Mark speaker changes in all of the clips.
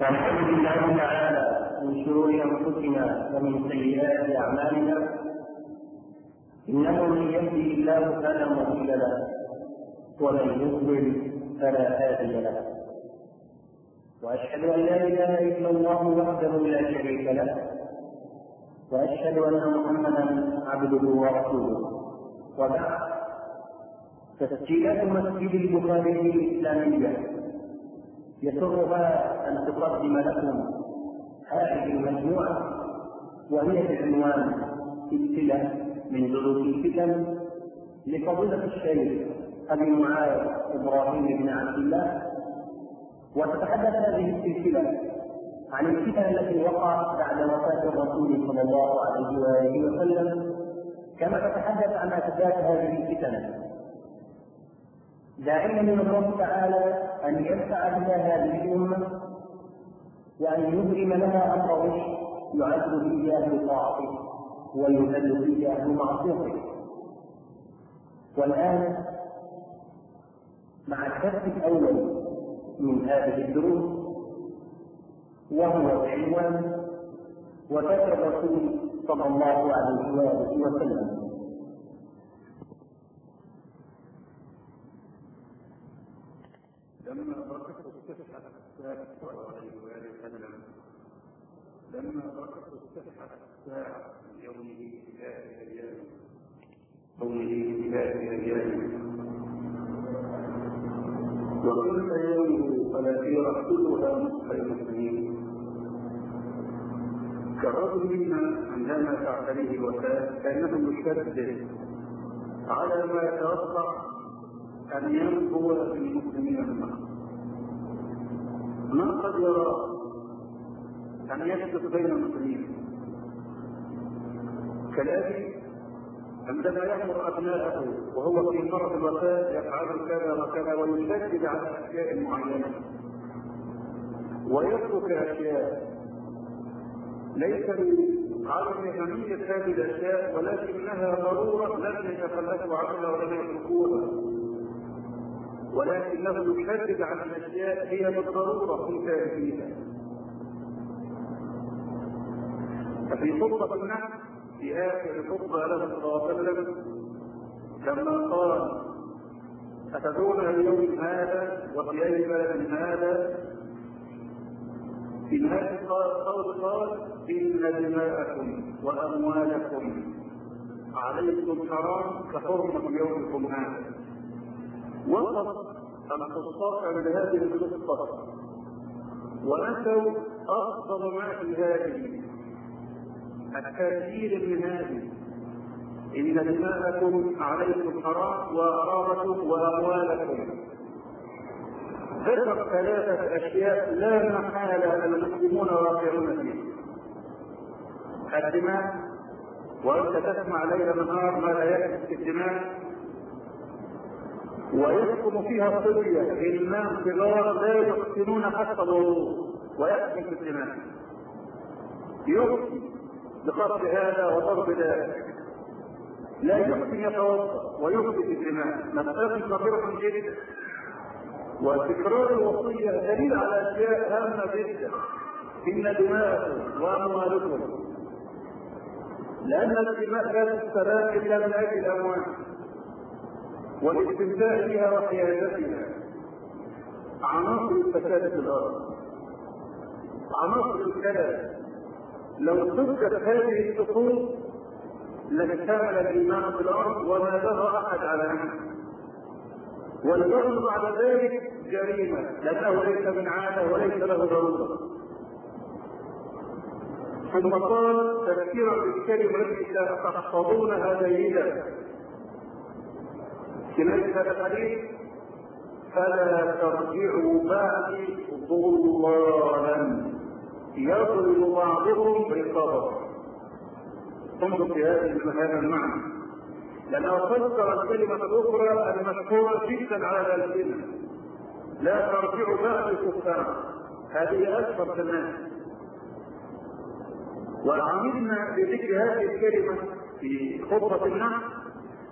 Speaker 1: ونعوذ بالله تعالى من شرور أنفسنا ومن سيئات أعمالنا. إنه من يهده الله فلا مضل له ومن يضلل فلا هادي له. وأشهد أن لا إله إلا الله وحده لا شريك له. وأشهد أن محمدا عبده ورسوله. وبعد تسجيلات مسجد البخاري الإسلامية. يسرها ان تقدم لكم. هذه المجموعة وهي بعنوان سلسله من دروس الفتن لفضيلة الشيخ أبي معاذ إبراهيم بن عبد الله. وتتحدث هذه السلسلة عن الفتن التي وقعت بعد وفاة الرسول صلى الله عليه وآله وسلم كما تتحدث عن أسباب هذه الفتن. داعيا من الله تعالى أن يدفع بها هذه الأمة وان يبرم لها أمر رشد يعز فيه أهل طاعته ويذل فيه أهل معصيته والآن مع الدرس الأول من هذه الدروس وهو بعنوان وفاه الرسول صلى الله عليه وآله وسلم.
Speaker 2: لما أدركت الصحة الساعة عليه وسلم لما أدركت الصحة الساعة من يومه إلى أيام. يومه إلى أيام. وكل يوم فلا رسولها نصف المسلمين كالرجل منا عندما تعتريه الوفاة كأنه يشدد على ما يتوقع أن ينبو في المسلمين المرء من قد يرى أن يسلك بين المسلمين. كالأبي عندما يأمر أبناءه وهو في مرض الوفاة يفعل كذا وكذا ويشدد على أشياء معينة. ويترك أشياء. ليس عدم أهمية هذه الأشياء ولكنها ضرورة لم يتخلفوا عنها ولم يتركوها. ولكنه يشدد على الأشياء هي بالضرورة في تاريخها ففي خطبة النحل في آخر خطبة له صلى الله عليه وسلم لما قال أتدرون اليوم هذا وفي أي بلد هذا؟ في نهاية القول قال إن دماءكم وأموالكم عليكم حرام كحرمة يومكم هذا. وصف الخطاط عند هذه القصة وأتوا أفضل ما في هذه التأثير من هذه إن دماءكم عليكم حرام وأراركم وأموالكم. ذكر ثلاثة أشياء لا محالة المسلمون واقعون فيها. الدماء وأنت تسمع ليل نهار ما لا يكفي في الدماء. ويسكن فيها صبية غلمان صغار لا يحسنون حتى الوضوء ويسكن في الدماء يحسن بقصد هذا وضرب ذاك لا يحسن يتوضأ ويفسد الدماء مسألة خطيرة جدا وتكرار الوصية دليل على أشياء هامة جدا. إن دماءكم وأموالكم. لأن الدماء لا تستراح إلا من أجل الأموال والاستمتاع بها وحيازتها عناصر الفساد في الأرض. عناصر الكلام لو سكت هذه الصفوف لاكتمل الإيمان في الأرض وما بغى أحد على نفسه. والبغي بعد ذلك جريمة. لأنه ليس من عادة وليس له ضرورة. ثم قال تذكيرا بالكلمة التي تحفظونها جيدا. هذا الحديث فلا ترجعوا بعدي ضلالا يضرب بعضهم رقابه انظر في هذا المعنى. لأنه فسر الكلمة الأخرى المشهورة جدا على الالسنه لا ترجعوا بعد كفار هذه اشهر في الناس وعمدنا بذكر هذه الكلمة في خطبة النحل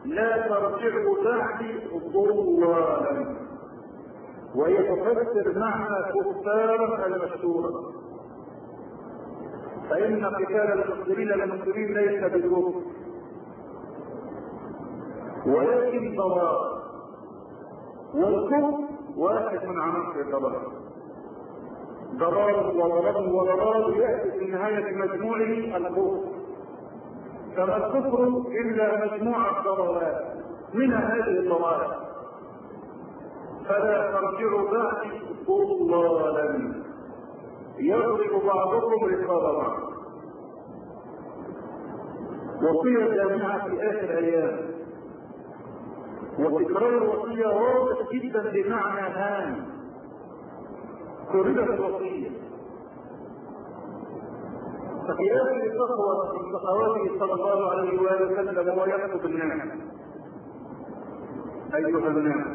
Speaker 2: لا ترجعوا بعدي ضلالا وهي تفسر معنى كفارا المشهورا فإن قتال المسلمين للمسلمين ليس بالكفر ولكن ضرار والكفر واحد من عناصر الضرار ضرار وضرار وضرار يأتي في نهاية مجموعه الكفر. فما الكفر إلا مجموعة ضررات من هذه الضررات فلا ترجعوا بعد ضلالا يضرب بعضكم رقاب بعض. وصية جامعة في آخر أيام وتكرار الوصية واضح جدا بمعنى هام كررت الوصية ففي آخر صفوة من صفواته صلى الله عليه وآله وسلم وهو يخطب الناس أيها الناس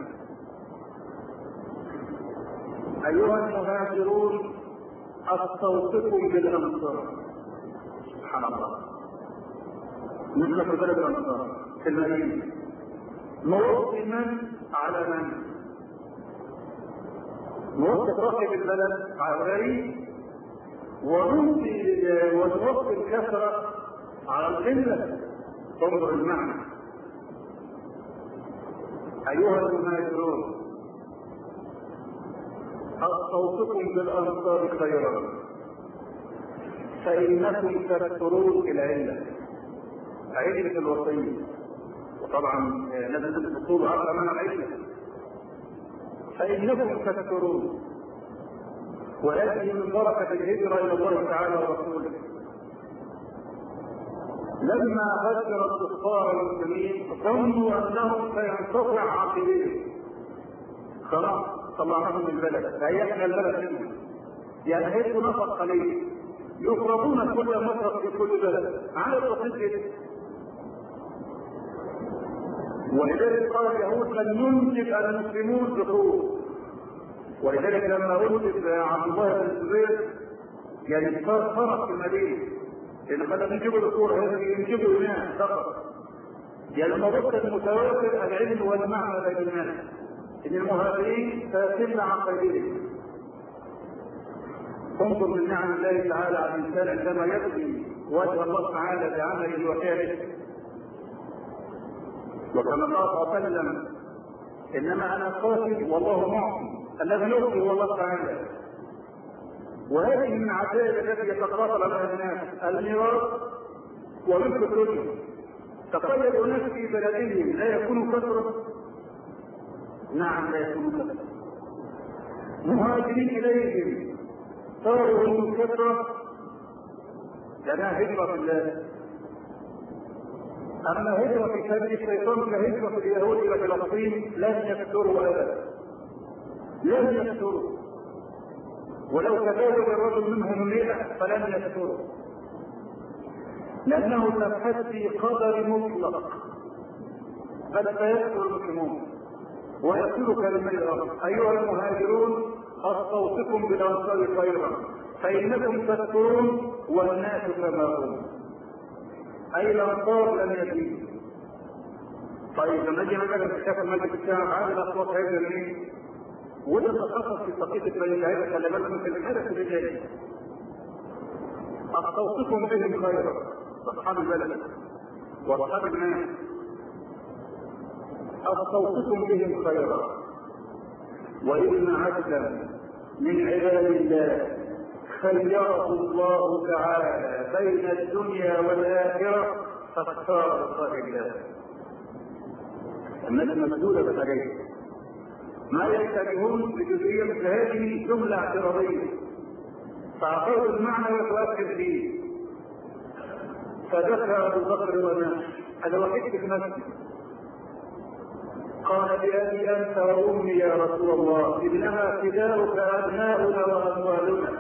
Speaker 2: أيها المهاجرون أستوصفكم بالأنصار سبحان الله مثل في بلد الأنصار في المدينة موطنا على من؟ موطن راكب البلد على الغريب ونوصي ونوصي الكثرة على القلة. انظر المعنى. أيها المهاجرون أستوصكم بالأنصار خيرا. فإنكم تكثرون العلة. علة الوصية وطبعا لازم الأصول عقل من العلة. فإنكم تكثرون ويأتي من بركة الهجرة إلى الله تعالى ورسوله. لما هجر الكفار المسلمين ظنوا أنهم سينقطع عقلهم خلاص طلعناهم من البلد. هيئنا البلد منهم هيئوا نفق قليل. يفرضون كل مفرق في كل بلد. على التصديق ولذلك قال اليهود لن ينجب المسلمون دخول ولذلك لما ولد عبد الله بن الزبير يعني صار فرق في المدينة. لأن قد ينجبوا الذكور هذا ينجبوا الناس فقط. يعني الموضوع المتوافر العلم والمعنى بين الناس. إن المهاجرين سيتم عن قيدهم انظر من نعم الله تعالى على الإنسان عندما يبغي وجه الله تعالى بعمله وفعله. وكما قال صلى الله عليه وسلم إنما أنا قاتل والله معصي. يعطي هو الله تعالى. وهذه من العجائب التي يتقاتل عليها الناس الميراث ومثل الدنيا تقيد اناس في بلدهم لا يكونوا كثرة. نعم لا يكونوا كثرة. مهاجرين إليهم صاروا هم كثرة. لنا هجرة في الله. أما هجرة في كبد الشيطان كهجرة اليهود إلى فلسطين لن يكثروا ابدا. لن يكثروا ولو تزوج الرجل منهم مئة فلن يكثروا لأنه تحدي قدر مطلق. بل سيكثر المسلمون. ويصير كلمة الأرض أيها المهاجرون أستوصكم بالأنصار خيرا. فإنكم تذكرون والناس كما هم أي الأنصار لم يزيدوا طيب لما نجي مثلا في كتاب المجلس الشام عاد الأصوات هذه وده تخصص في بني العيبة خلي بالكم في الحدث الرجالي أستوصفكم بهم خيرا أصحاب البلد. وأصحاب الناس. أستوصفكم بهم خيرا وإن عبدا من عباد الله خيره الله تعالى بين الدنيا والآخرة فاختار صاحب الله الناس مسدودة بالحاجات ما يحتاجون لجزئيه مثل هذه جملة اعتراضية. فأعطوه المعنى وتؤكد به فدخل أبو بكر وناس هذا وحيد في نفسه قال بأبي أنت وأمي يا رسول الله. إنما فداؤك أبناؤنا وأموالنا.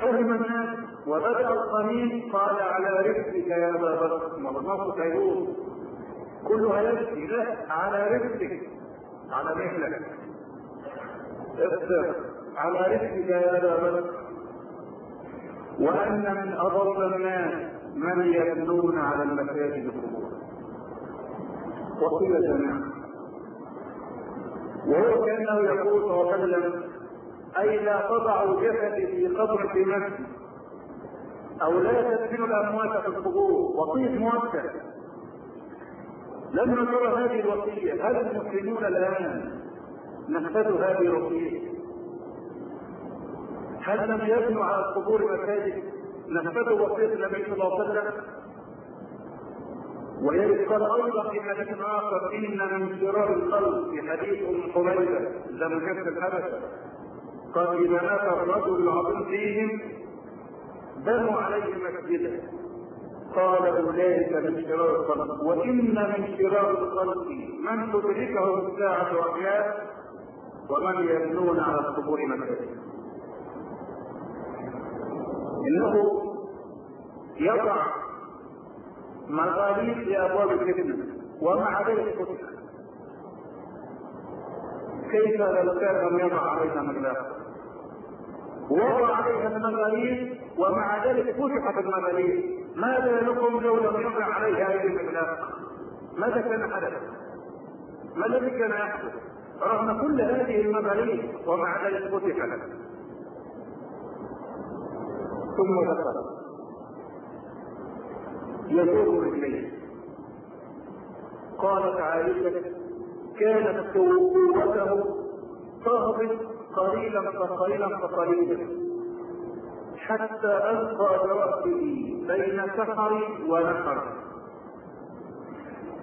Speaker 2: فهم الناس وبدأ القميص قال على رزقك يا أبا بكر. والنص يقول كلها يبكي لا على رزقك. على مهلك. اصبر. على رزقك يا ابا بكر وأن من اضل الناس من يبنون على المساجد القبور. وقيل جميعا وهو كأنه يقول صلى الله عليه وسلم أي لا تضعوا جسدي في قبر في مسجد أو لا تدفنوا الأموات في القبور. وصيه مؤكد لما نرى هذه الوصية. هل المسلمون الآن نفذوا هذه الوصية؟ هل لم يبنوا على القبور مساجد نفذوا وصية النبي صلى الله عليه وسلم؟ قال أيضا في حديث آخر إن من شرار القلب في حديث أم حميده لم كف الحبشه قال إذا مات الرجل العظيم فيهم بنوا عليه مسجدا. قال اولئك من شرار الخلق. وإن من شرار الخلق من تدركه الساعة احياء ومن يبنون على القبور مساجد إنه يضع مغاليق لابواب الفتنة ومع ذلك فتح كيف لو كان لم يضع عليها مغلاق وضع عليها المغاليق ومع ذلك فتحت المغاليق ماذا لكم لو لم يضع عليها هذه المغلاق ماذا كان حدث؟ ما الذي كان يحدث؟ رغم كل هذه المغاليق ومع ذلك فتحت ثم ذكر. يدور رجليه قالت عائشة كانت قوته تهبط قليلا فقليلا فقليلا حتى ألقى برأسه بين سحر ونحر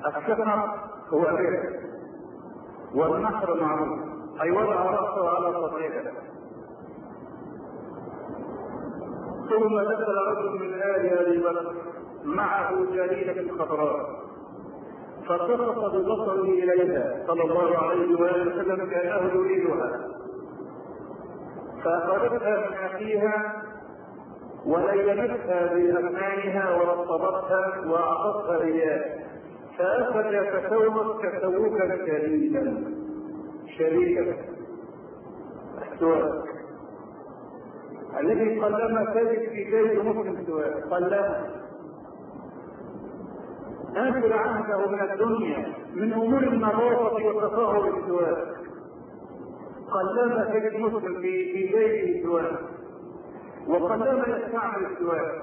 Speaker 2: السحر هو الرزق والنحر معروف. أي وضع رأسه على صدرها ثم دخل رجل من آل أبي بكر معه جريدة خضراء. فسقط ببصره إليها. صلى الله عليه وآله وسلم كأنه يريدها. فأخذتها من أخيها ولينتها بأسنانها ورطبتها وأعطتها إياه فأخذ يتشوق تشوقا شديدا شديدا السواك الذي قلما تجد في جيب مسلم سواك قلما آخر عهده من الدنيا من أمور النظافة والتطهر السواك قلما تجد مسلم في في جيبه سواك وقلما يستعمل السواك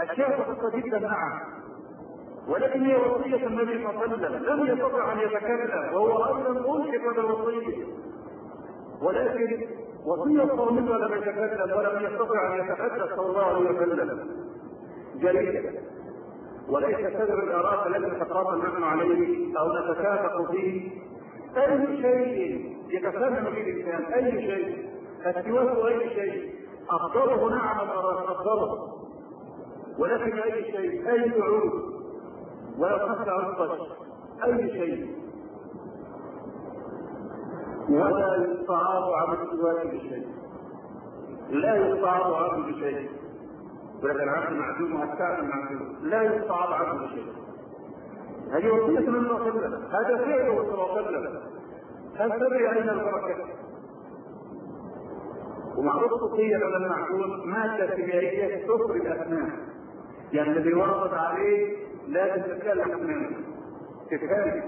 Speaker 2: أشياء بسيطة جدا نعم ولكن هي وصية النبي صلى الله عليه وسلم. لم يستطع أن يتكلم. وهو أيضا ألحق بالوصية ولكن وصية صامت ولم يتكلم ولم يستطع أن يتحدث صلى الله عليه وسلم. جليلا وليس سبب الإرادة الذي نتقاطع نحن عليه أو نتكافئ فيه. أي شيء يتفهم به الإنسان أي شيء السواك أي شيء. أفضله نعم أفضله ولكن أي شيء أي عود ولو خشع القش أي شيء. ولا يستعاض عن السواك بشيء. لا يستعاض عنه بشيء. ولكن العبد معدوم والكافر معدوم. لا يستعاض عنه بشيء. هذه وصية من الله هذا فعله صلى الله عليه وسلم هل تدري أين البركة؟ ومعروف صوفية على المعقول مادة كيميائية تفرد الأسنان يعني اللي بيوقف عليه لازم تتكلم أسنانه تتكلم.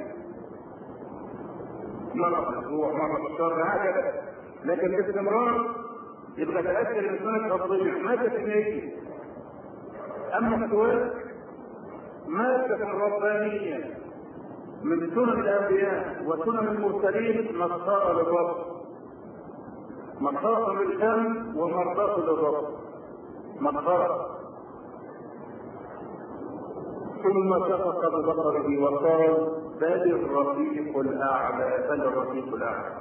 Speaker 2: مرة في الأسبوع مرة في الشهر هكذا. لكن باستمرار يبقى تأثر الإنسان التفضيل مادة كيميائية أما السواك مادة ربانية من سنن الأنبياء وسنن المرسلين مصدر للرب مصدر للفم ومرضاة للرب مصدر ثم شفق ببصره وقال بل الرفيق الأعلى بل الرفيق الأعلى.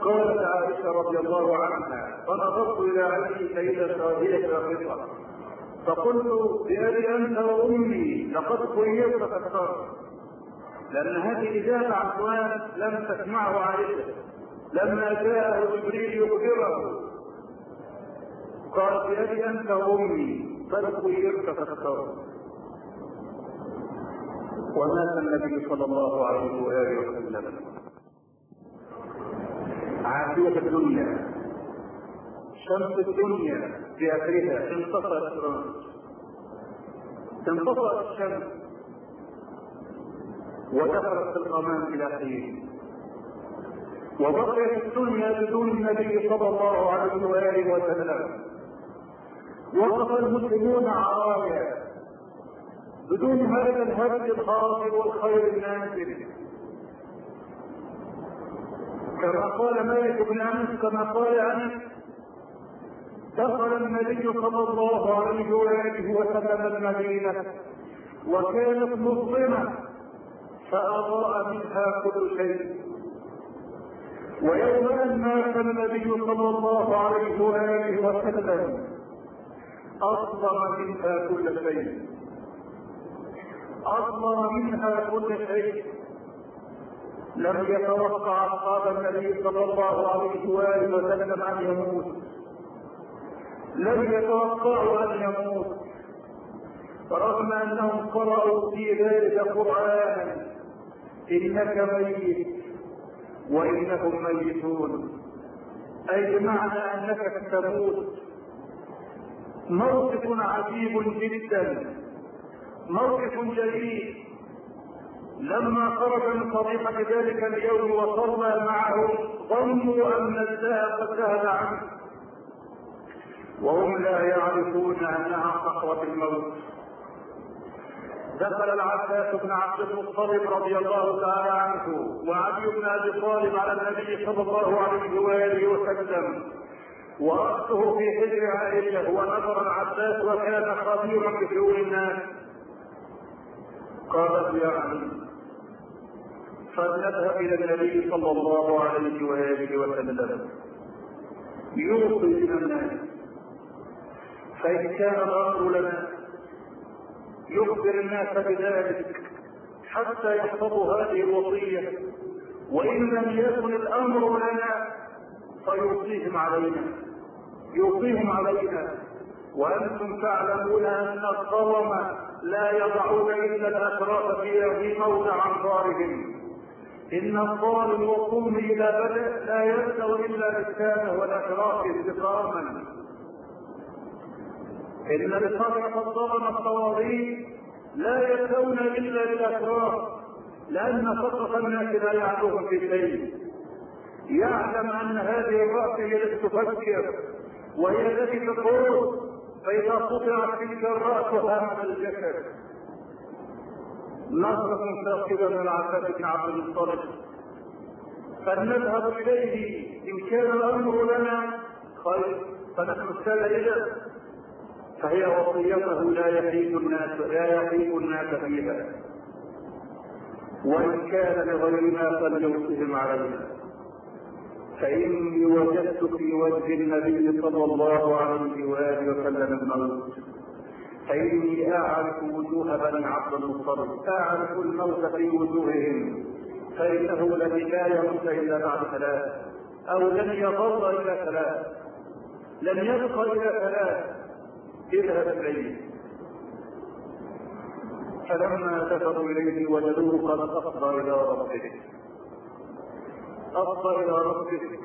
Speaker 2: قالت عائشة رضي الله عنها فنظرت إلى عيني سيدة راهية الرفقة فقلت بأبي أنت وأمي لقد خيرت فاخترت لأن هذه عن سؤال لم تسمعه عائشة. لما جاءه جبريل يخبره. قال بأبي أنت وأمي خيرت فاخترت ومات النبي صلى الله عليه وآله وسلم. عافية الدنيا شمس الدنيا في آخرها انتصر الشمس انتصرت الشمس ودخلت الغمام إلى حين. وبقيت الدنيا بدون النبي صلى الله عليه وآله وسلم. وقف المسلمون عرايا بدون هذا الهدي الخاطر والخير النازل. كما قال مالك بن أنس كما قال أنس دخل النبي صلى الله عليه وآله وسلم المدينة وكانت مظلمة فأضاء منها كل شيء. ويوم ان مات النبي صلى الله عليه وآله وسلم. اصدر منها كل شيء. اصدر منها كل شيء. لم يتوقع أصحاب النبي صلى الله عليه وآله وسلم أن يموت. لم يتوقعوا أن يموت. رغم أنهم قرأوا في ذلك قرآنا إنك ميت. وإنهم ميتون. أي بمعنى أنك ستموت موقف عجيب جدا. موقف جليل لما خرج من صريحة ذلك اليوم وصلى معه ظنوا أن الله قد ذهب عنه. وهم لا يعرفون أنها صخرة الموت. دخل العباس بن عبد المطلب رضي الله تعالى عنه وعلي بن أبي طالب على النبي صلى الله عليه وآله وسلم. ورأسه في حجر عائشة ونظر العباس وكان خبيرا بشؤون الناس. قالت يا علي فلنذهب إلى النبي صلى الله عليه وآله وسلم. يوصي من الناس. فإن كان الأمر لنا يخبر الناس بذلك حتى يحفظوا هذه الوصية. وإن لم يكن الأمر لنا فيوصيهم علينا. يوصيهم علينا. وأنتم تعلمون أن الظلم لا يضعون إلا الأشراف في موضع أنظارهم. إن الظالم والظلم إذا بدأ لا يبدأ إلا بالكامل والأشراف استقاما إن لصالح الظلم الطواغيت لا يبدون إلا بالأشراف لأن فقط الناس لا يعلوهم في شيء. يعلم أن هذه الرأس هي التي تفكر وهي التي تقول فإذا قطعت تلك الرأس هام الجسد. نظرة ثاقبة من العباس بن عبد المطلب؟ فلنذهب إليه إن كان الأمر لنا خير فنحن السائل فهي وصيته لا يحيد الناس لا يحيد الناس فيها وإن كان لغيرنا فليوصهم علينا. فإني وجدت في وجه النبي صلى الله عليه وآله وسلم الموت. فإني أعرف وجوه بني عبد المطلب. أعرف الموت في وجوههم. فإنه الذي لا يموت إلا بعد ثلاث أو لن يظل إلى ثلاث لن يبقى إلى ثلاث اذهب إليه فلما دخلوا إليه وجدوه قد أفضى إلى ربه. أفضى إلى ربه.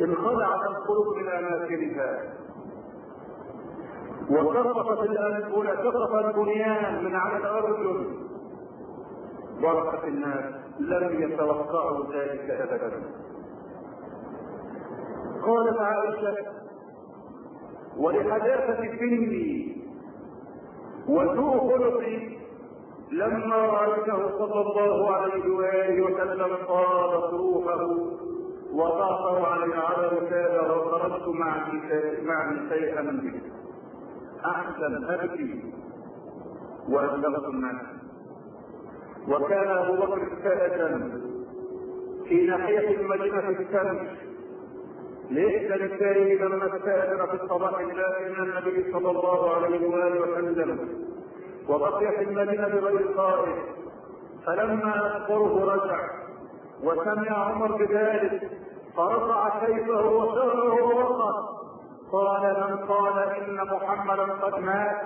Speaker 2: انخلعت القلوب من أماكنها. وسقطت الأنفل سقط البنيان من على الأرجل ضربت الناس لم يتوقعوا ذلك أبدا. قالت عائشة ولحداثة سني وسوء خلقي لما رأيته صلى الله عليه وآله وسلم طالت روحه وضعته على على وسادة وخرجت مع مع شيئا به أحسن أبكي وأبلغت الناس وكان أبو بكر سائدا في ناحية المدينة الشمس ليس للسائل لما استأذن في الصباح إلا إن النبي صلى الله عليه وآله وسلم. وبقي في المدينة بغير قائد فلما أخبره رجع وسمع عمر بذلك فرفع سيفه وسره ووقف قال من قال إن محمدا قد مات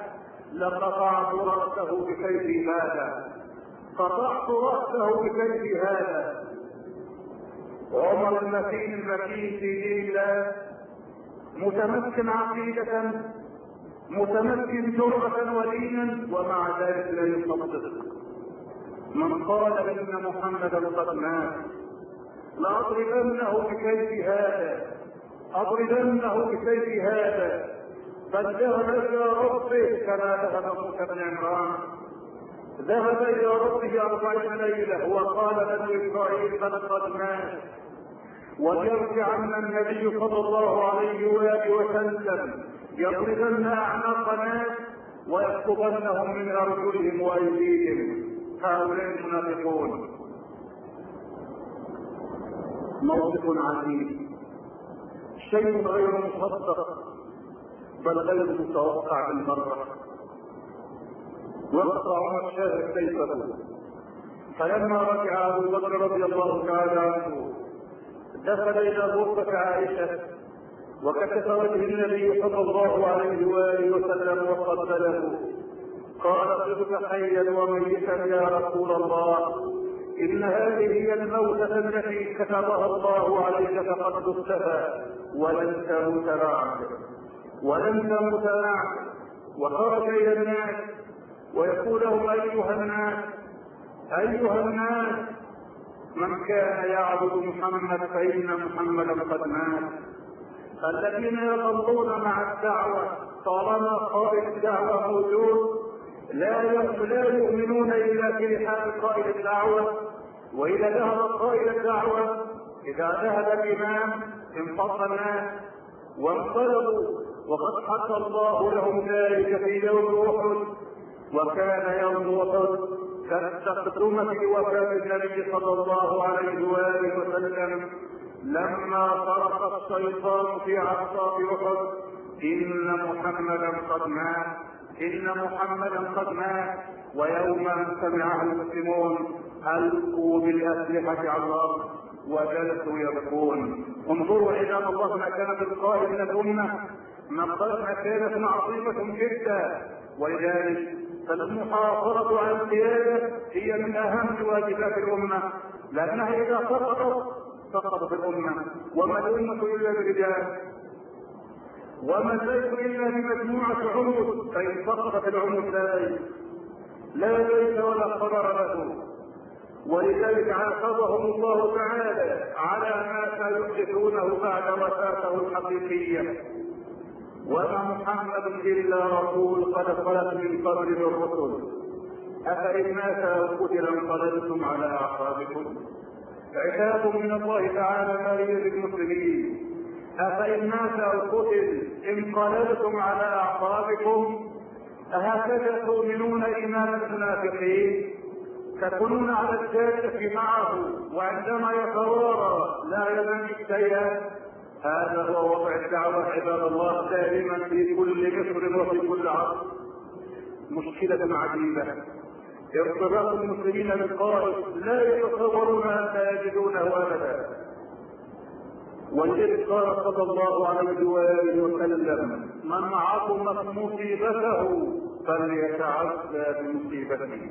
Speaker 2: لقطعت رأسه بسيف هذا؟ قطعت رأسه بسيف هذا؟ عمر المتين المتين في دين الله. متمكن عقيدة متمكن جرأة ودينا ومع ذلك لا يصدق. من قال ان محمدا قد مات. لأضربنه بكيف هذا. أضربنه بكيف هذا. فذهب إلى ربه كما ذهب موسى بن عمران. ذهب إلى ربه أربعين ليلة وقال بنو إسرائيل قد مات. وليرجعن النبي صلى الله عليه وآله وسلم يضربن أعناق ناس ويخطبنهم من أرجلهم وأيديهم. هؤلاء المنافقون. موقف عجيب شيء غير مصدق بل غير متوقع بالمرة. وقف عمر شاهد سيفه فلما رجع أبو بكر رضي الله تعالى عنه دخل إلى غرفة عائشة وكشف وجه النبي صلى الله عليه وآله وسلم وقبله قال صرت حيا وميتا يا رسول الله إن هذه هي الموتة التي كتبها الله عليك فقد اختفى ولن تموت بعد ولن تموت بعد وخرج إلى الناس ويقول لهم أيها الناس أيها الناس من كان يعبد محمد فإن محمدا قد مات. الذين يظلون مع الدعوة طالما قائد الدعوة موجود لا لا يؤمنون إلا في حال قائد الدعوة. وإذا ذهب قائد الدعوة إذا ذهب الإمام انفض الناس وانقلبوا. وقد حكى الله لهم ذلك في يوم أحد. وكان يوم احد كالتقدمة في وفاة النبي صلى الله عليه وآله وسلم لما صرخ الشيطان في عصاب أحد. إن محمدا قد مات. إن محمدا قد مات. ويوم سمعه المسلمون ألقوا بالأسلحة على الأرض وجلسوا يبكون. انظروا عباد الله ما كانت القائد من الأمة ما كانت عظيمة جدا. ولذلك فالمحافظة على القيادة هي من أهم واجبات الأمة. لأنها إذا سقطت سقطت الأمة. وما الأمة إلا بالرجال. وما البيت إلا بمجموعة عمود فإن سقطت العمود لا بيت لا بيت ولا خبر له. ولذلك عاقبهم الله تعالى على ما سيحدثونه بعد وفاته الحقيقية. وما محمد الا رسول قد خلت من قبل الرسل افان مات أو قتل انقلبتم على اعقابكم عتاب من الله تعالى ما للمسلمين أفإن مات أو قتل انقلبتم على أعقابكم أهكذا تؤمنون إيمان المنافقين تكونون على الجادة معه وعندما يتوارى لا يمن شيئا هذا هو وضع الدعوة عباد الله دائما في كل مصر وفي كل عصر مشكلة عجيبة. ارتباط المسلمين بالقائد لا يتصورون أن يجدونه أبدا. ولذلك قال صلى الله عليه وآله وسلم من عظمت مصيبته فليتعزى بمصيبته.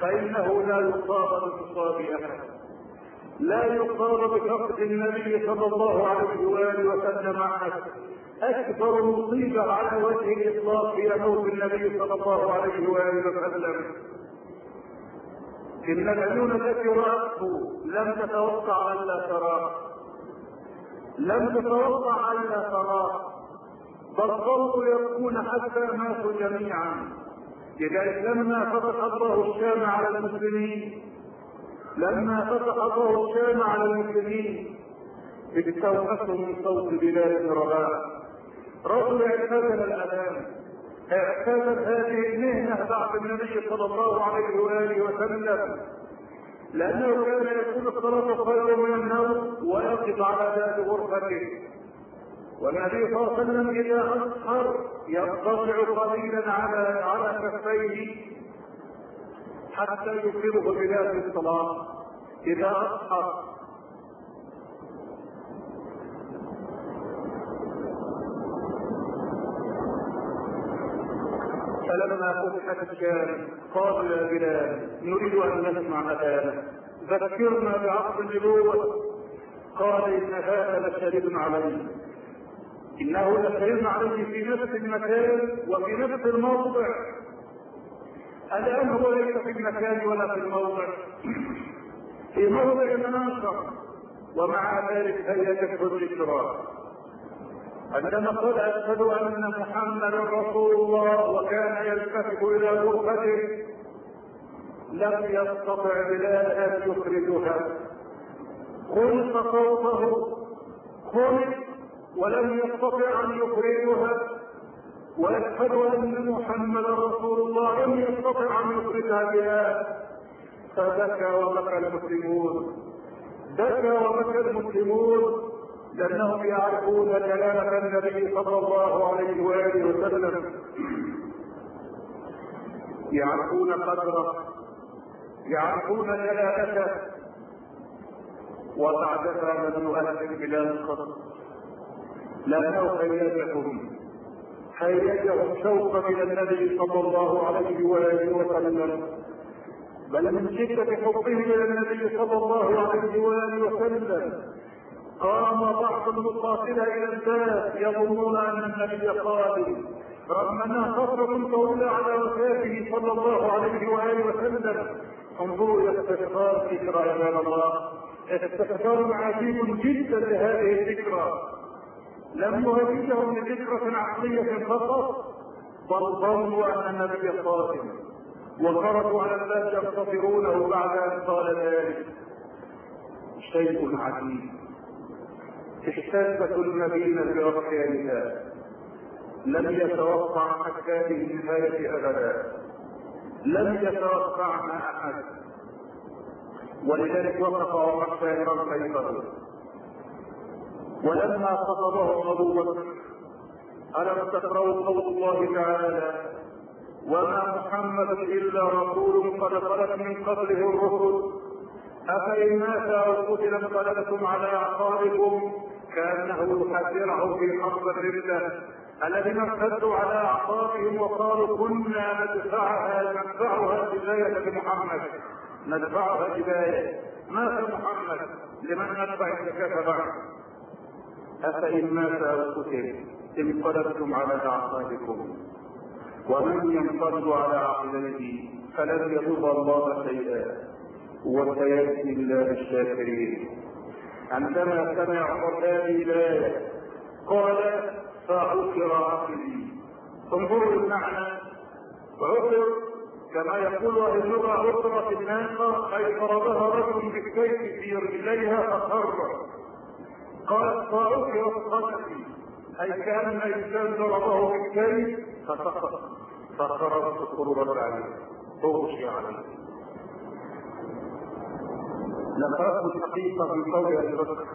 Speaker 2: فإنه لا يصاب بمصاب أحد. لا يصاب بفقد النبي صلى الله عليه وآله وسلم أحد. اكبر مصيبة على وجه الإطلاق هي موت النبي صلى الله عليه وآله وسلم. إن العيون التي رأته لم تتوقع الا تراه لم تتوقع الا تراه ظلوا يبكون حتى ماتوا جميعا. لذلك لما فتح الله الشام على المسلمين لما فتح الله الشام على المسلمين استوقفوا من صوت بلاد الرباع رجل اعتزل الاذان اعتزل هذه المهنة بعد النبي صلى الله عليه وآله وسلم. لأنه كان يكون الصلاة خير من النوم ويقف على باب غرفته. والنبي صلى الله عليه وسلم إذا أسحر يضطجع قليلا على على كفيه. حتى يقره بلاد الصلاة. إذا أسحر فلما فتحت الشام قالوا يا بلال نريد أن نسمع أذانك. ذكرنا بعقد النبوة. قال إن هذا لشديد علي. إنه لشديد علي في نفس المكان وفي نفس الموضع الآن هو ليس في المكان ولا في الموضع. في موضع مناصر ومع ذلك هيجته الذكرى عندما قال أشهد أن محمدا رسول الله وكان يلتفت إلى غرفته لم يستطع بلال أن يخرجها. خلق صوته خلق ولم يستطع أن يخرجها. ويشهد أن محمدا رسول الله لم يستطع ان يخرجها بلال فبكى وبكى المسلمون. بكى وبكى المسلمون. لأنهم يعرفون جلاله النبي صلى الله عليه وآله وسلم. يعرفون قدره. يعرفون جلالته وبعدها لم يؤثر بلا القدر لأنه خيالهم خيالهم شوقا إلى النبي صلى الله عليه وآله وسلم. بل من شدة حبهم إلى النبي صلى الله عليه وآله وسلم قام بعض المقاتلة إلى الباب يظنون أن النبي قادم رغم أنها فترة طويلة على وفاته صلى الله عليه وآله وسلم انظروا إلى استحقار ذكرى عباد الله. استحقار عجيب جدا لهذه الذكرى. لم يهددهم لذكرى عقلية فقط بل ظنوا أن النبي قادم وخرجوا على الناس ينتظرونه بعد أن قال ذلك. شيء عجيب احتفت المدينة باركانها لم يتوقع حتى هذه النهاية أبدا لم يتوقعها أحد. ولذلك وقف عمر سائرا خيبر ولما خطبه أبو بكر ألم تقرأوا قول الله تعالى وما محمد إلا رسول قد خلت من قبله الرسل أفإن مات أو قتل انقلبتم على أعقابكم كأنه يحذره في حرب الرده الذين ارتدوا على أعقابهم وقالوا كنا ندفعها ندفعها بداية بمحمد ندفعها بداية. مات محمد لمن ندفع الزكاه بعد أفإن مات أو قتل انقلبتم على أعقابكم. ومن ينقض على عقبته فلن يضر الله شيئا. وسيجزي الله الشاكرين. عندما سمع هذه الايه قال فعكر عقلي. انظروا المعنى. عكر كما يقول أهل اللغة عكرت الناقه أي ضربها رجل بالسيف في رجليها فخر. قال فعكرت قدمي أي كان الإنسان ضربه بالسيف فسقط. فخرجت قرورا عليه اغشي عليه. لم تكن حقيقة في قول أبي بكر.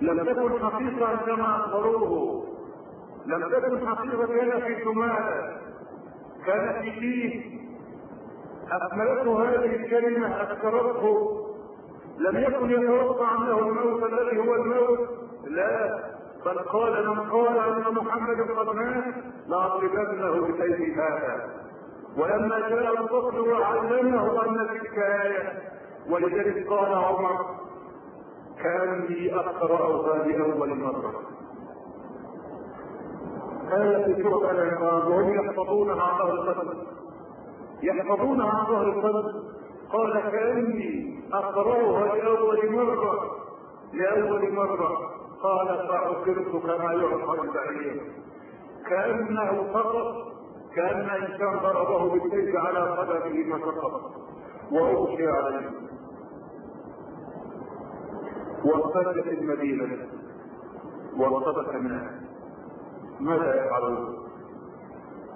Speaker 2: لم تكن حقيقة عندما اخبروه لم تكن حقيقة كان في ثمانه كان في فيه اكملته هذه الكلمة اذكرته لم يكن يتوقع انه الموت الذي هو الموت. لا بل قال من قال أن محمد قد مات لاضربنه بسيف هذا ولما جاء الطفل وعلمه أن تلك إيه ولذلك قال عمر كان لي اقراها لأول مرة. آية في سورة وهم يحفظونها عن ظهر القلب يحفظونها عن ظهر القلب قال كأني أقرأها لأول مرة لأول مرة. قال فأخرت كما يعقل البعير كأنه سقط كأن إنسان ضربه بالسيف على قدمه فسقط وأغشي عليه. وارتدت المدينة. وارتبت الناس ماذا يفعلون؟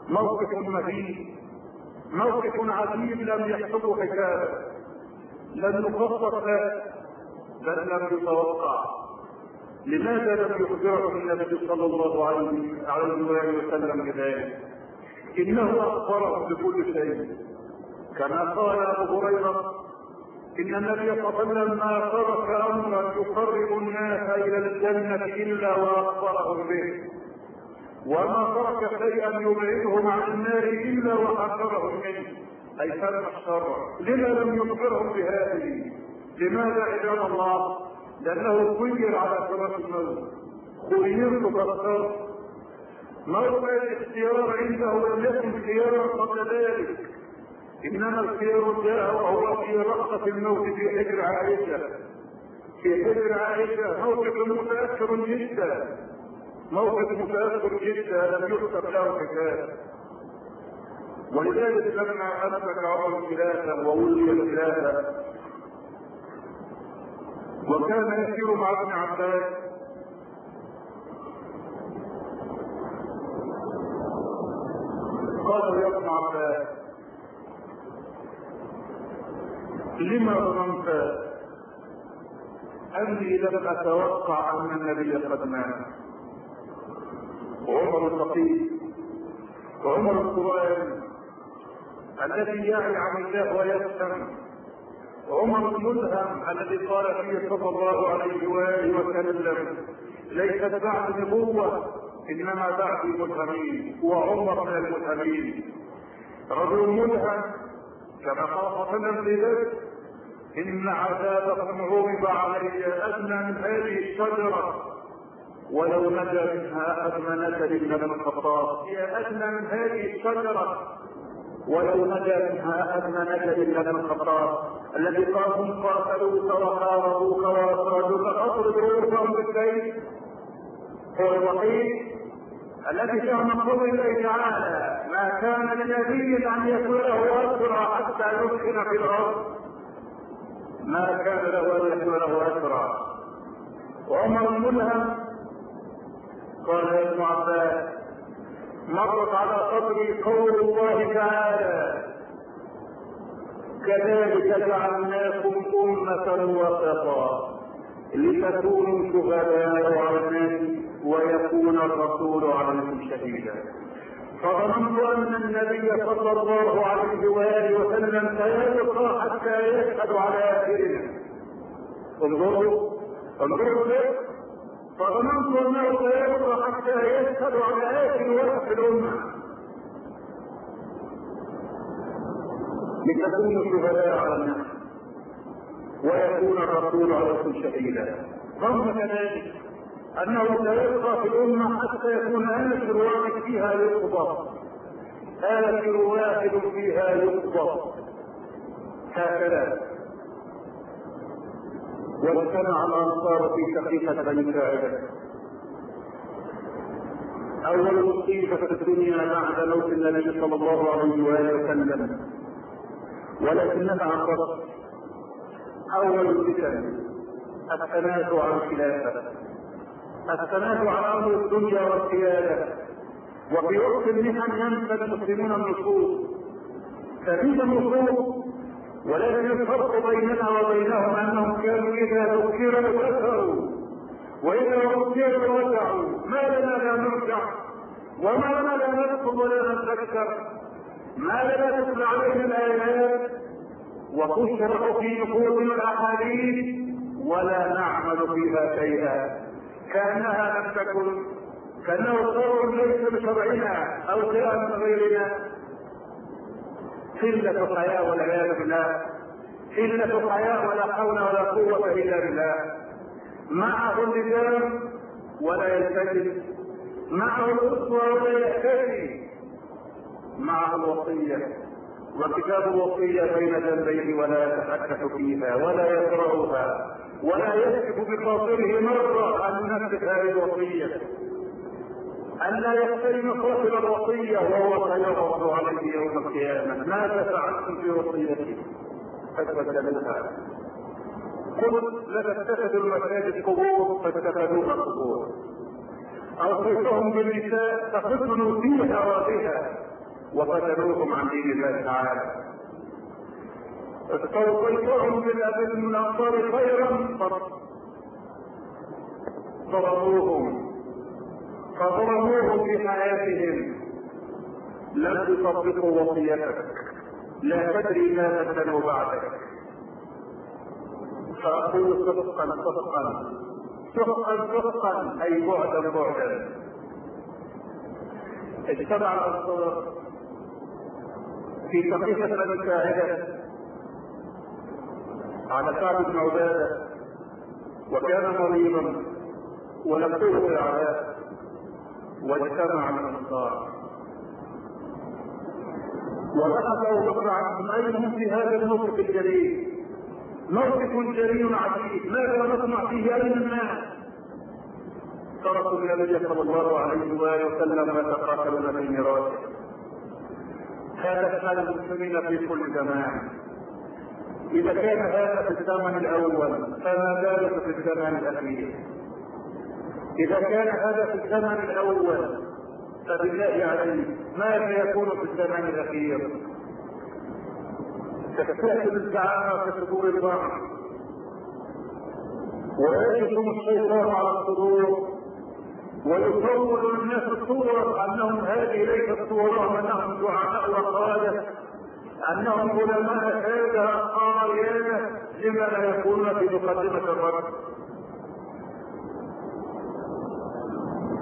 Speaker 2: موقف مهين موقف عجيب لم يحسبه حسابه لم يخطط بل لم يتوقع لماذا لم يخبره النبي صلى الله عليه عليه وسلم بذلك؟ إنه أخبره بكل شيء. كما قال أبو هريرة إن النبي صلى الله عليه وسلم ما ترك أمرا يقرب الناس إلى الجنة إلا واخبرهم به. وما ترك شيئا يبعدهم عن النار إلا وحذرهم منه أي سلم الشر لما لم يخبرهم بهذه؟ لماذا عباد الله؟ لأنه خير على فراش الموت خيرت فاخترت موضع الاختيار عنده؟ لم يكن خيارا قبل ذلك. إنما الخيار جاء وهو في رقصة الموت في حجر عائشة. في حجر عائشة موقف متأثر جدا. موقف متأثر جدا لم يكتب له كتاب. ولذلك لما أمسك عمر الخلافة وولي الخلافة وكان يسير مع ابن عباس. قال يا ابن عباس لما ظننت أني لم أتوقع أن النبي قد مات؟ وعمر الفقيه وعمر القرآن الذي يعي عن الله ويفهم وعمر الملهم الذي قال فيه صلى الله عليه وآله وسلم ليست بعد نبوه إنما بعد ملهمين وعمر من الملهمين رجل ملهم كما قال صلى عليه وسلم إن عذابكم عرض علي أدنى من هذه الشجرة. ولو نجا منها ادنى نجل بن الخطاب. هي ادنى من هذه الشجرة. ولو نجا منها ادنى نجل بن الخطاب. الذي قال هم قاتلوك وحاربوك وأخرجوك اطرد رؤوسهم بالسيف هو الوحيد الذي كان قول الله تعالى ما كان لنبي أن يكون له أسرى حتى يسكن في الأرض. ما كان له أن له أسرى. وعمر الملهم قال ابن عباس مرت على صدري قول الله تعالى كذلك جعلناكم أمة وسطا لتكونوا شهداء على الناس ويكون الرسول عليكم شهيدا. فظننت أن النبي صلى الله عليه وآله وسلم سيبقى حتى يشهد على آخرنا. انظروا انظروا ليه فظننت انه سيبقى حتى يشهد على اخر وقت الأمة. لتكونوا شهداء على الناس ويكون الرسول عليكم شهيدا. ظن كذلك أنه سيبقى في الأمة حتى يكون اخر واحد فيها يقضى اخر واحد فيها يقضى هكذا. واجتمع الانصار في شقيقة بني ساعده أول مصيبة في الدنيا بعد موت النبي صلى الله عليه واله وسلم. ولكنها عقبت أول الفتن التنازع عن الخلافة. التنازع عن أمر الدنيا والقيادة. وفي وقت المحن ينسى المسلمون النصوص. تزيد النصوص ولكن الفرق بيننا وبينهم أنهم كانوا إذا ذكروا كفروا وإذا ذكروا رجعوا ما لنا لا نرجع. وما لنا لا نذكر ولا نتذكر. ما لنا تتلى علينا الآيات. وتشرع في نفوسنا الأحاديث. ولا نعمل فيها شيئا. كأنها لم تكن كأنه قول ليس بشرعنا أو جاء غيرنا. قلة حياة والعياذ بالله. قلة حياة ولا حول ولا قوة إلا بالله. معه اللسان ولا يلتزم معه الأسوة ولا يهتدي معه الوصية. وكتاب الوصية بين جنبيه ولا يتحدث فيها ولا يقرأها ولا يكتب بخاطره مرة عن نفس هذه الوصية. أن لا يحترم صاحب الوصية وهو سيعرض عليه يوم القيامة. ماذا فعلتم في وصيتي؟ أثبت منها. قل لتتخذوا المساجد قبور فاتخذوها قبور. أوصيتهم بالنساء ففتنوا فيها وفيها وفتنوهم عن دين الله تعالى. أستوصيتهم بالأبد من الأنصار خيرا ضربوهم فظلموهم في حياتهم. لم تصدقوا وصيتك. لا تدري ماذا بنوا بعدك. فأقول صدقا صدقا. صدقا صدقا. أي بعدا بعدا. اجتمع الأنصار في سقيفة ساعدة على كعب بن عبادة. وكان مريضا. ولم تغفر عليه واجتمع الانصار وبحث ابو بكر عن أين هم في هذا الموقف الجليل. موقف جليل عجيب ماذا نصنع فيه اين الناس تركوا النبي صلى الله عليه وآله وسلم يتقاتلون في ميراثه هذا حال المسلمين في كل زمان. إذا كان هذا في الزمن الأول فما بالك في الزمان الأخير؟ إذا كان هذا في الزمن الأول فبالله عليك ماذا يكون في الزمان الأخير. تستأثر الزعامة في صدور البعض ويجدهم الشيطان على الصدور. ويصور الناس الصور أنهم هذه ليست صورهم انهم دعاء وقادة. أنهم علماء ساده قاريانه لما لا يكونون في مقدمة الرب.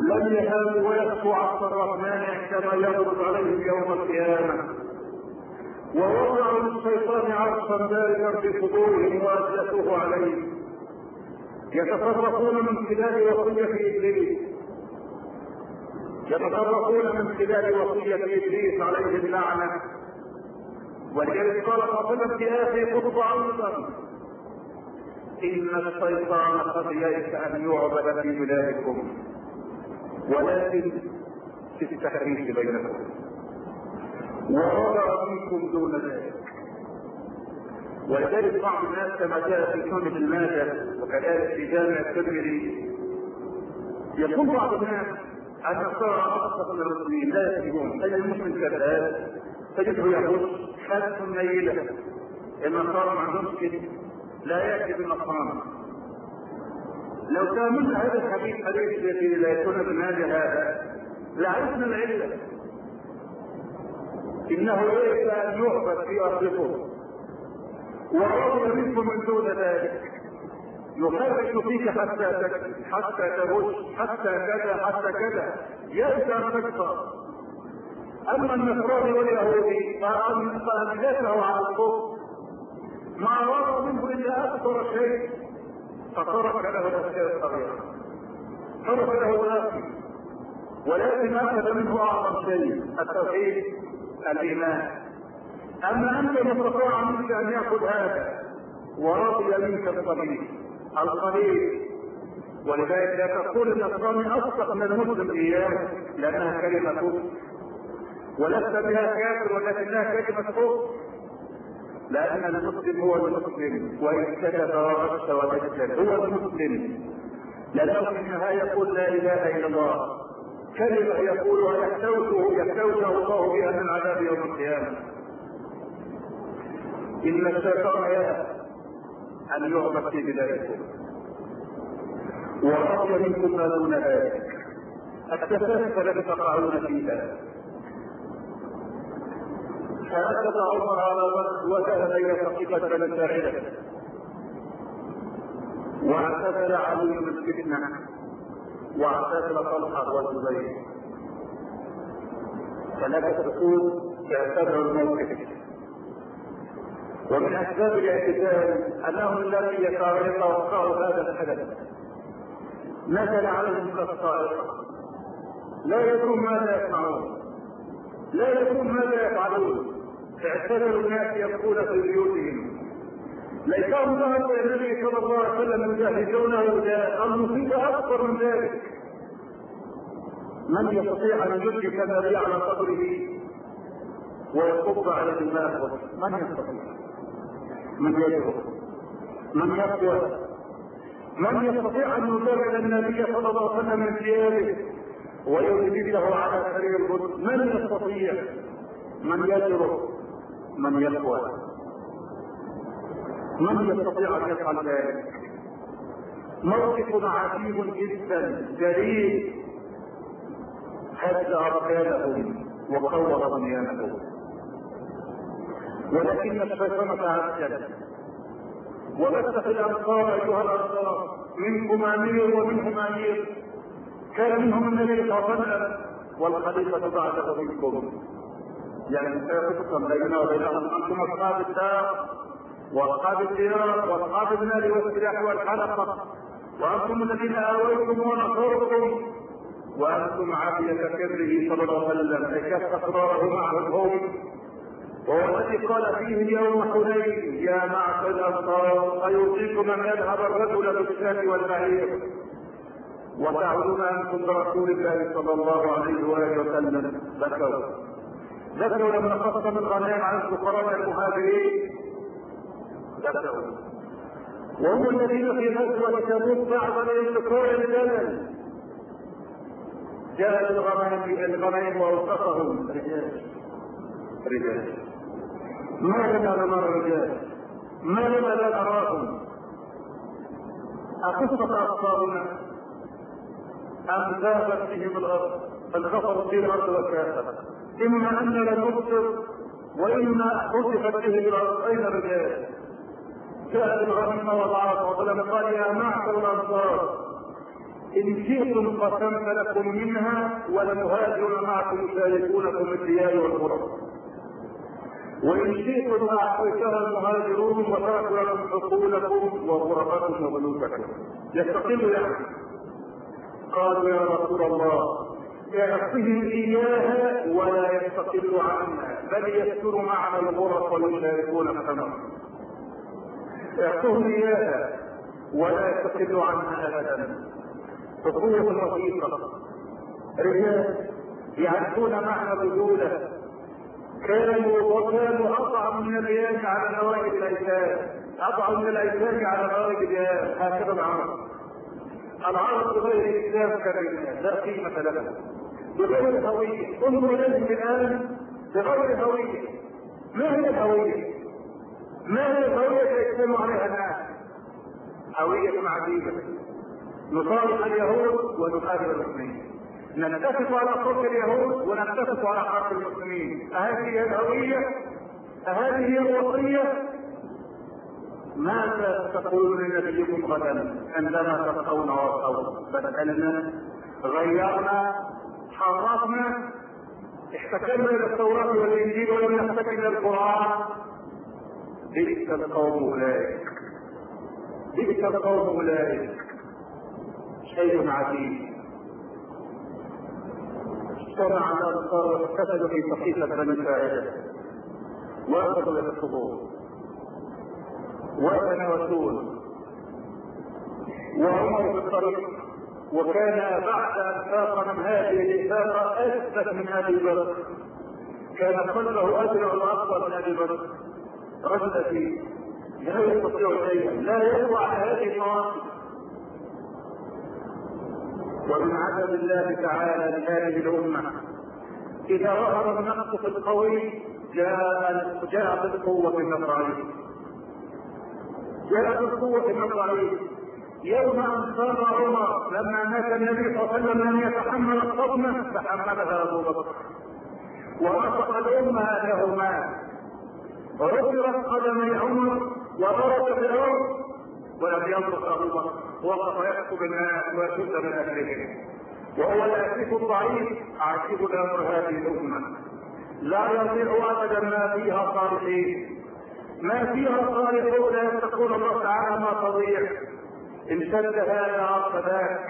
Speaker 2: لم يهابوا ويخفوا عصر الرحمن عندما يضرب عليهم يوم القيامة. ووضعوا للشيطان عرشا باردا في صدورهم واجلسوه عليه. يتصرفون من خلال وصية إبليس. يتصرفون من خلال وصية إبليس عليه اللعنة. ولذلك قال فاطمه في اخر خطبة أيضا إن الشيطان قد يئس أن يعبد في بلادكم. ولكن في التحريف بينكم. ووضع منكم دون ذلك. ولذلك بعض الناس كما جاء في سنة الماجة وكذلك في جامع الترمذي. يقول بعض الناس أن الصلاة أبسط من المسلمين لا يكذبون تجد المسلم كذاب تجده يقول حادث نيلة النصارى ما عندهمش كده لا يأتي بالنصارى لو كان مثل هذا الحديث حديث الذي لا يكون بالماجة هذا لعرفنا العلة. إنه ليس أن يعبد في أرضكم. ورضي منكم من دون ذلك. يخرج فيك حتى حتى تبش حتى كذا حتى كذا. يأتى أن تكفر. أما النصراني واليهودي فانجزه على الكفر ما رضى منه إلا أكثر شيء. فترك له الاشياء الصغيره ترك له الناس ولكن أخذ منه أعظم شيء التوحيد الإيمان. أما أنت مستطاع منك أن يأخذ هذا ورضي منك القليل القليل. ولذلك لا تقول النصراني أصدق من المسلم إياه لأنها كلمة كفر ولست بها كافر ولكنها كلمة كفر لأن المسلم هو المسلم وإن كتب ورشد وتجسد هو المسلم لأنه في النهايه يقول لا إله إلا الله كلمة يقولها يحتوته يحتوته الله بها من عذاب يوم القيامة. إن الشيطان يأس أن يعبد في بلادكم. ورضي منكم ما دون ذلك. التفاهة التي تقعون فيها. فأسد عمر على وذهب إلى حقيقة ساعدة. واعتزل علي الفتنة واعتزل طلحة والزبير. ثلاثة رسول اعتبروا الموقف. ومن أسباب الاعتزال انهم الذي يتوقعوا هذا الحدث. نزل عليهم كالصاعقه لا يدرون ماذا يصنعون لا يدرون ماذا يفعلون. اعتذروا الناس يبقون في بيوتهم. ليسهم ذهبوا إلى النبي صلى الله عليه وسلم يجاهدونه المصيبه أكبر من ذلك. من يستطيع أن يدرك النبي على قبره ويصب على دماغه؟ من يستطيع؟ من يدعو؟ من يقوى؟ من يستطيع أن يجاهد النبي صلى الله عليه وسلم من ثيابه ويلبسه على سرير من يستطيع؟ من يجرؤ من يقوى. من يستطيع أن يفعل ذلك؟ موقف عجيب جدا جليل هز أركانهم وقوض بنيانهم ولكن الشيطان تعجل. وبث في الانصار أيها الأنصار منكم أمير ومنهم أمير. كان منهم النبي صلى الله عليه وسلم والخليفة بعده منكم. يعني سيقسم بيننا وبينهم. أنتم أصحاب الدار وأصحاب الديار وأصحاب النار والسلاح والحلقة وأنتم الذين آويتم ونصرتم. وأنتم عافية كبره صلى الله عليه وسلم. أي كف اسراره معهم هم وهو الذي قال فيه يوم حنين يا معشر الانصار ايطيق من يذهب الرجل بالشاة والبعير. وتعودون أنتم برسول الله صلى الله عليه وآله وسلم. ذكروا. ذكروا لما قسم الغنائم على الفقراء المهاجرين ذكروا وهم الذين في غزوة تبوك بعد الانتصار الجبل جاء الغنائم الغنائم واوصفهم رجال. رجال. ما لنا نرى الرجال ما لنا لا نراهم أقصة أصحابنا أم ذهبت بهم الأرض؟ الغفر في الأرض وكافة. إما أننا نبصر وإما خسفت بهم الأرض أين الرجال جاء الغنم والعاص ولم قال يا معشر الأنصار إن شئتم قسمت لكم منها ولمهاجر معكم يشاركونكم الديار والغرف وإن شئتم أعطيتها المهاجرون وتركوا لكم حقولكم وغرفكم وبيوتكم يستقل يعني. قالوا يا رسول الله اعطهم إياها ولا يستقل عنا بل يسكن معنا الغرف ويشاركون الثمر اعطهم إياها ولا يستقل عنها أبدا. أخوة لطيفة رجال يعرفون معنى الرجولة كانوا وكانوا أطعم من الأيام على نوائب الأيتام أطعم من الأيتام على نوائب الأيام هكذا العرب العرب بغير الإسلام كالرجال لا قيمة لهم بغير هوية انظر إليهم الآن بغير هوية ما هي الهوية؟ ما هي الهوية يجتمع عليها الناس؟ هوية عجيبة نصالح اليهود ونحارب المسلمين. نتفق على حق اليهود ونتفق على حق المسلمين. أهذه الهوية؟ أهذه هي الوصية؟ ماذا تقولون لنبيكم غدا عندما تلقون وصوا بدلنا غيرنا حرفنا احتكمنا إلى التوراة والإنجيل ولم نحتكم إلى القرآن. بئس القوم أولئك. بئس القوم أولئك. شيء عجيب. اجتمع الأنصار واقتتلوا في صحيفة بني ساعده وأخذوا إلى الصدور ويتناوشون وعمر في الطريق وكان بعد أن فاق من هذه الإفاقة اثبت من أبي بكر. كان خلفه ادرع الاكبر من أبي بكر. رجل لا يستطيع شيئا لا يروع هذه المواقف ومن عدد الله تعالى لهذه الأمة. إذا ظهر النقص في القوي جاء جاء بالقوة النصرانيه جاء بالقوة النصرانيه يوم ان صار عمر لما مات النبي صلى الله عليه وسلم لم يتحمل الصدمة تحملها أبو بكر. ونصح الأمة لهما رفعت قدمي عمر وضرب في الأرض ولم ينطق أبو بكر. وقف يكتب الناس ويشد من أجلهم. وهو الاسيف الضعيف عجيب أمر هذه الأمة. لا يضيع أبدا ما فيها صالحين ما فيها صالحون يتقون الله تعالى ما تضيع. إن شد هذا عرف ذاك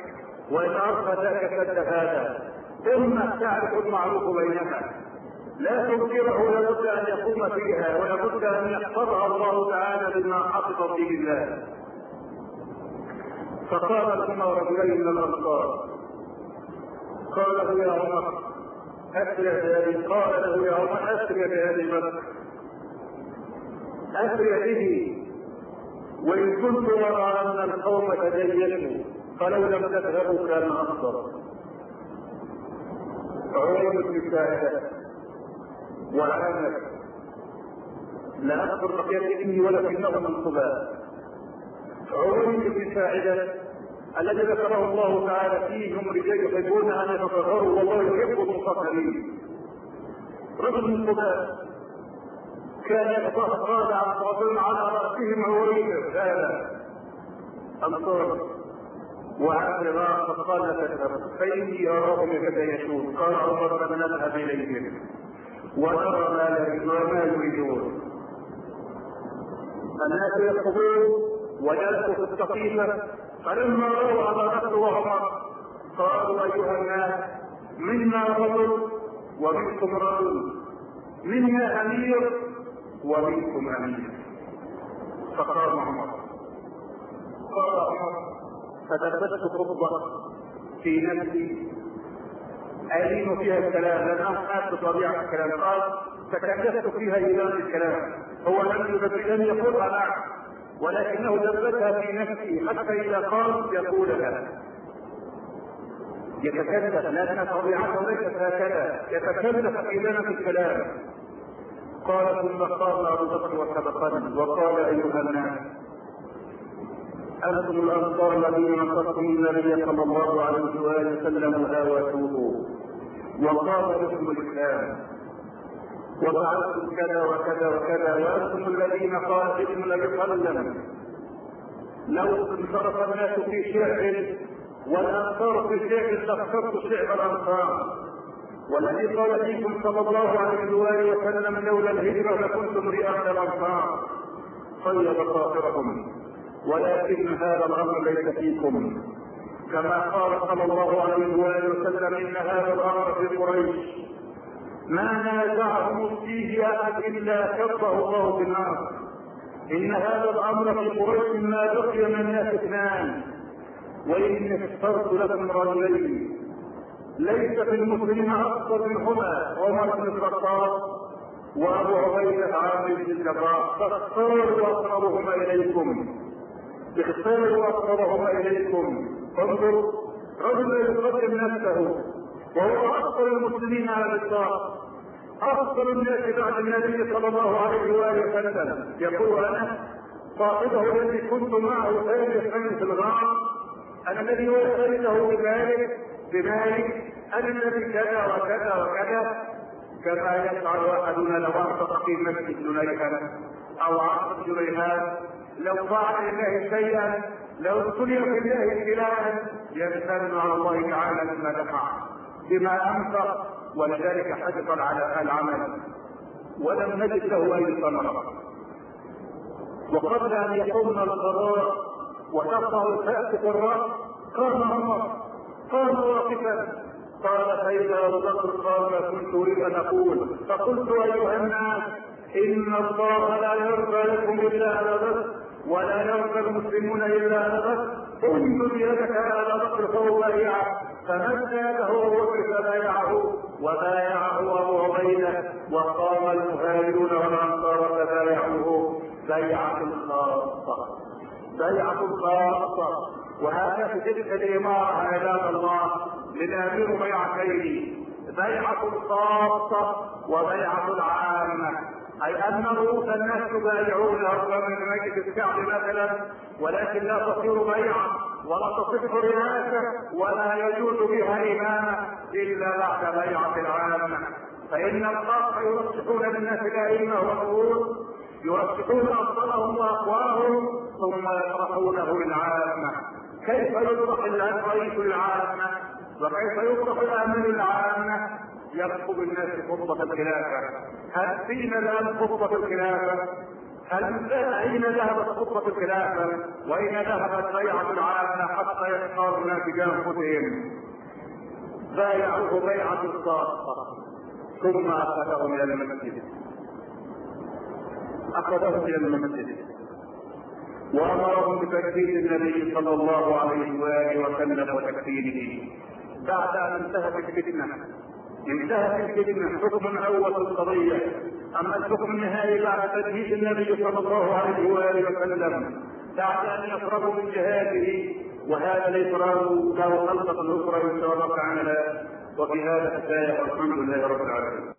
Speaker 2: وإن عرف ذاك شد هذا. ثم تعرف المعروف بينها لا تنكره لابد أن يقوم فيها ولابد أن يحفظها الله تعالى بما حفظ فيه الله. فقال لهما رجلين من الانصار قال له يا عمر اسرع بهذه قال له يا عمر اسرع بهذه بكر اسرع به. وإن كنت ارى ان القوم تدينوا فلو لم تذهبوا كان أفضل. عمر بن ساعده والعامر لا أذكر بقية إني ولكنه من قباء. عمر بن ساعده الذي ذكره الله تعالى فيهم رجال يحبون أن يتطهروا والله يحب المطهرين رجل من قباء. كان يتطهر رادعا رجل على رأسهم عوريه هذا قال تذهب فاني اراهم يتدايشون قال عمر فنذهب إليهم. ونرى ما ما يريدون. الناس يخطبون وجلسوا في السقيفة. فلما رأوا أبا بكر وعمر قالوا أيها الناس منا رجل ومنكم رجل. منا أمير ومنكم امير فقام عمر قال عمر فتلبست خطبه في نفسي. ألين فيها الكلام. لم أفهم بطبيعة الكلام. قال تكلفت فيها إيمان الكلام. هو لم لم يقولها معه ولكنه دبتها في نفسه حتى إذا قال يقولها يتكلف. لأن طبيعته ليست هكذا. يتكلف إيمانا في الكلام. قال ثم قال أبو بكر وسبقني وقال أيها الناس أنتم الأنصار الذين نصرتم النبي صلى الله عليه وآله وسلم وآواتوه وقال لكم الإسلام وفعلتم كذا وكذا وكذا. وأنتم الذين صلى الله عليه وسلم لو انصرف الناس في شعر والأنصار في شعر لاخترت شعب الأنصار. والذي قال فيكم صلى الله عليه وآله وسلم لولا الهجرة لكنتم رئاسة الأنصار. طيب خاطركم ولكن هذا الأمر ليس فيكم. كما قال صلى الله عليه وآله وسلم إن هذا الأمر في قريش. ما نازعهم فيه أحد إلا كفه الله في النار. إن هذا الأمر في قريش ما بقي من الناس اثنان واني اخترت لكم رجلين. ليس في المسلمين أكثر منهما عمر بن الخطاب وأبو عبيده عامر بن الجراح فاختاروا اقربهما إليكم. اختاروا اقربهما إليكم. انظروا رجل يقدم نفسه وهو أكثر المسلمين على الإطلاق. افضل الناس بعد النبي صلى الله عليه وآله وسلم. يقول أنا صاحبه الذي كنت معه ثالثا في الغار أنا الذي وصلته بمالك أنا الذي كذا وكذا وكذا كما يفعل أحدنا لو انفق في مسجد جنيها أو عقد جنيهات لو فعل لله شيئا لو ابتلي في الله ابتلاء يمتن على الله تعالى بما دفع بما انفق ولذلك حدث على العمل ولم نجد له أي ثمرة. وقبل أن يقوم القرار وتقطع الكأس في الرأس قام عمر قام واقفا. قال ابو بكر قال كنت أريد أن أقول. فقلت أيها الناس إن الله لا يرضى لكم إلا على بس ولا يرضى المسلمون إلا على بس انظر يدك على بكر فهو بايعه فمد يده ابو بكر فبايعه وبايعه ابو عبيده وقام المهاجرون والأنصار فبايعوه بيعة خاصه بيعة في تلك الإمارة عباد الله للأمير بيعتين بيعة خاصة وبيعة العامة. أي أن رؤوس الناس يبايعون ربما من مجلس الشعب مثلا ولكن لا تصير بيعة ولا تصح رئاسة ولا يجوز بها إمامة إلا بعد بيعة العامة. فإن الخاصة يرشحون للناس الأئمة والرؤوس يرشحون أبطالهم وأقواهم ثم يطرحونه للعامة. كيف يطرح الرئيس للعامة وكيف يطرح الأمن للعامة يخطب الناس خطبة الخلافة هل فين الآن خطبة الخلافة؟ هل أين ذهبت خطبة الخلافة؟ وأين ذهبت بيعة العامة حتى يختار الناس بأنفسهم؟ بايعوه بيعة الخاصة ثم أخذهم إلى المسجد أخذهم إلى المسجد وأمرهم بتكفير النبي صلى الله عليه وآله وسلم وتكفيره. بعد أن انتهت الفتنة انتهت الفتنة حكم اول القضية. أما الحكم النهائي بعد تجهيز النبي صلى الله عليه وآله وسلم بعد أن يفرغوا من جهاده وهذا الافراغ له خلقه أخرى تعالى. وفي هذا الكفايه والحمد لله رب العالمين.